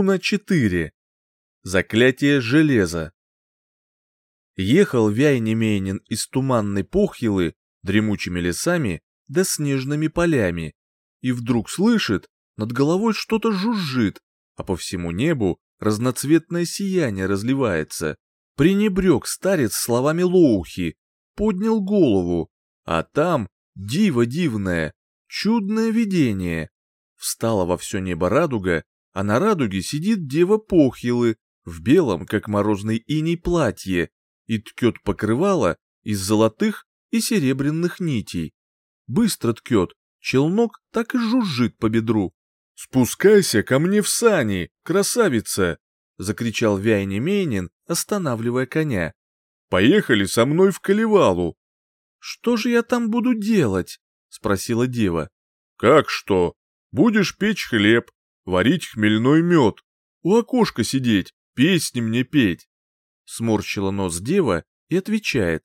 Руна 4. Заклятие железа. Ехал Вяйнемейнин из туманной Похилы дремучими лесами да снежными полями, и вдруг слышит, над головой что-то жужжит, а по всему небу разноцветное сияние разливается. Пренебрег старец словами Лоухи, поднял голову, а там диво дивное, чудное видение. Встала во все небо радуга, а на радуге сидит дева Похилы в белом, как морозный иней, платье и ткет покрывало из золотых и серебряных нитей. Быстро ткет, челнок так и жужжит по бедру. «Спускайся ко мне в сани, красавица!» — закричал Вяйнемейнин, останавливая коня. «Поехали со мной в Калевалу!» «Что же я там буду делать?» — спросила дева. «Как что? Будешь печь хлеб, варить хмельной мед, у окошка сидеть, песни мне петь. Сморщила нос дева и отвечает.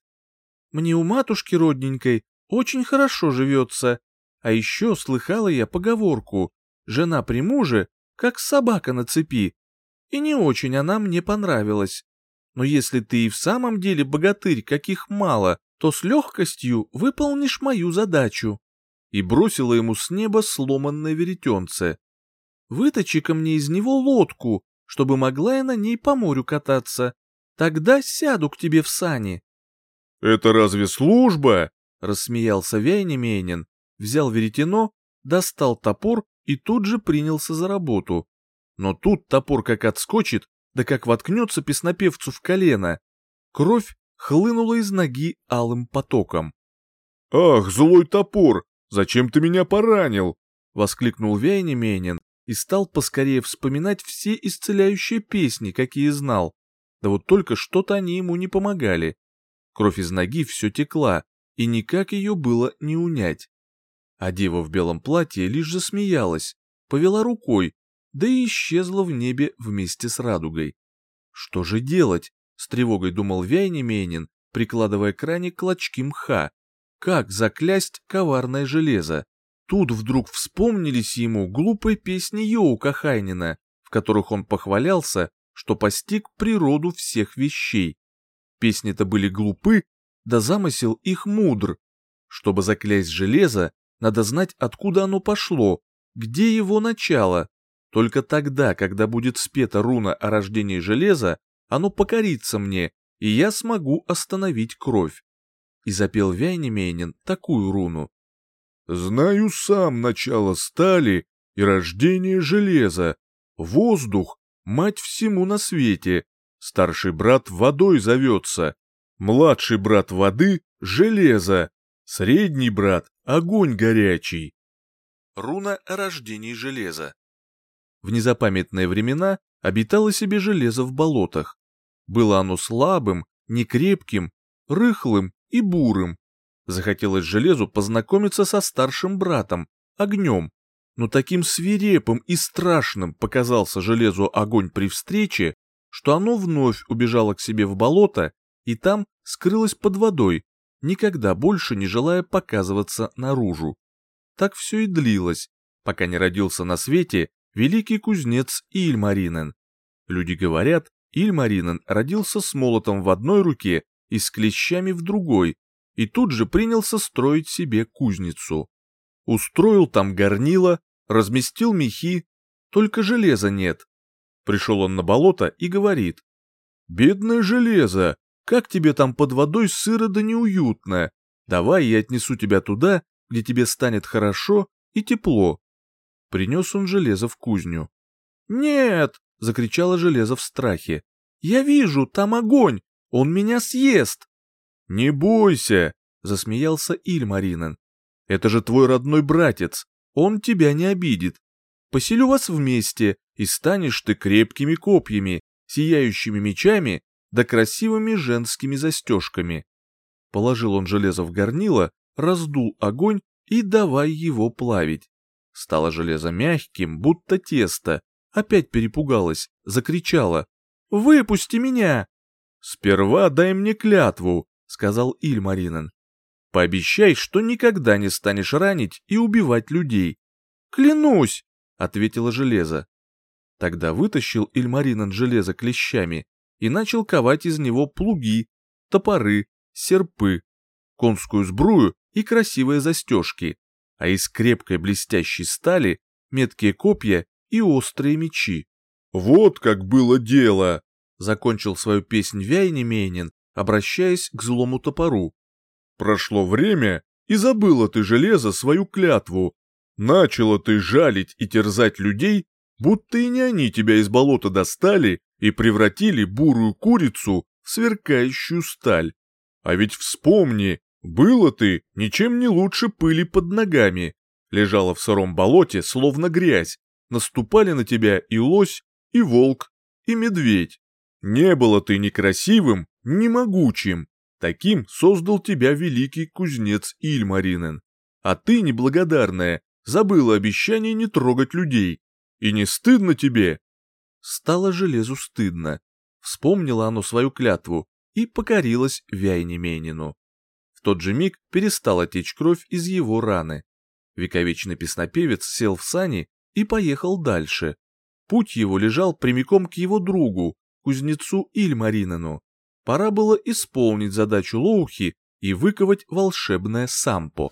Мне у матушки родненькой очень хорошо живется, а еще слыхала я поговорку «жена при муже, как собака на цепи», и не очень она мне понравилась. Но если ты и в самом деле богатырь, каких мало, то с легкостью выполнишь мою задачу. И бросила ему с неба сломанное веретенце. Выточи-ка мне из него лодку, чтобы могла я на ней по морю кататься. Тогда сяду к тебе в сани». «Это разве служба?» — рассмеялся Вяйнеменин, взял веретено, достал топор и тут же принялся за работу. Но тут топор как отскочит, да как воткнется песнопевцу в колено. Кровь хлынула из ноги алым потоком. «Ах, злой топор, зачем ты меня поранил?» — воскликнул Вяйнеменин и стал поскорее вспоминать все исцеляющие песни, какие знал. Да вот только что-то они ему не помогали. Кровь из ноги все текла, и никак ее было не унять. А дева в белом платье лишь засмеялась, повела рукой, да и исчезла в небе вместе с радугой. Что же делать? С тревогой думал Вяйнемейнин, прикладывая к ране клочки мха. Как заклясть коварное железо? Тут вдруг вспомнились ему глупые песни Йоука Хайнина, в которых он похвалялся, что постиг природу всех вещей. Песни-то были глупы, да замысел их мудр. Чтобы заклясть железо, надо знать, откуда оно пошло, где его начало. Только тогда, когда будет спета руна о рождении железа, оно покорится мне, и я смогу остановить кровь. И запел Вяйнемейнин такую руну. Знаю сам начало стали и рождение железа. Воздух — мать всему на свете. Старший брат водой зовется. Младший брат воды — железо. Средний брат — огонь горячий. Руна о рождении железа. В незапамятные времена обитало себе железо в болотах. Было оно слабым, некрепким, рыхлым и бурым. Захотелось железу познакомиться со старшим братом, огнем, но таким свирепым и страшным показался железу огонь при встрече, что оно вновь убежало к себе в болото и там скрылось под водой, никогда больше не желая показываться наружу. Так все и длилось, пока не родился на свете великий кузнец Ильмаринен. Люди говорят, Ильмаринен родился с молотом в одной руке и с клещами в другой, и тут же принялся строить себе кузницу. Устроил там горнило, разместил мехи, только железа нет. Пришел он на болото и говорит, «Бедное железо, как тебе там под водой сыро да неуютно? Давай я отнесу тебя туда, где тебе станет хорошо и тепло». Принес он железо в кузню. «Нет!» — закричало железо в страхе. «Я вижу, там огонь! Он меня съест!» «Не бойся!» — засмеялся Ильмаринен. «Это же твой родной братец, он тебя не обидит. Поселю вас вместе, и станешь ты крепкими копьями, сияющими мечами да красивыми женскими застежками». Положил он железо в горнило, раздул огонь и давай его плавить. Стало железо мягким, будто тесто. Опять перепугалась, закричала. «Выпусти меня!» «Сперва дай мне клятву», — сказал Ильмаринен. «Пообещай, что никогда не станешь ранить и убивать людей». «Клянусь», — ответила железо. Тогда вытащил Ильмаринан железо клещами и начал ковать из него плуги, топоры, серпы, конскую сбрую и красивые застежки, а из крепкой блестящей стали меткие копья и острые мечи. «Вот как было дело!» — закончил свою песнь Вяйнемейнин, обращаясь к злому топору. «Прошло время, и забыла ты железо свою клятву. Начала ты жалить и терзать людей, будто и не они тебя из болота достали и превратили бурую курицу в сверкающую сталь. А ведь вспомни, было ты ничем не лучше пыли под ногами, лежала в сыром болоте, словно грязь, наступали на тебя и лось, и волк, и медведь. Не было ты ни красивым, ни могучим. Таким создал тебя великий кузнец Ильмаринен. А ты, неблагодарная, забыла обещание не трогать людей. И не стыдно тебе?» Стало железу стыдно. Вспомнило оно свою клятву и покорилось Вяйнеменину. В тот же миг перестала течь кровь из его раны. Вековечный песнопевец сел в сани и поехал дальше. Путь его лежал прямиком к его другу, кузнецу Ильмаринену. Пора было исполнить задачу Лоухи и выковать волшебное сампо.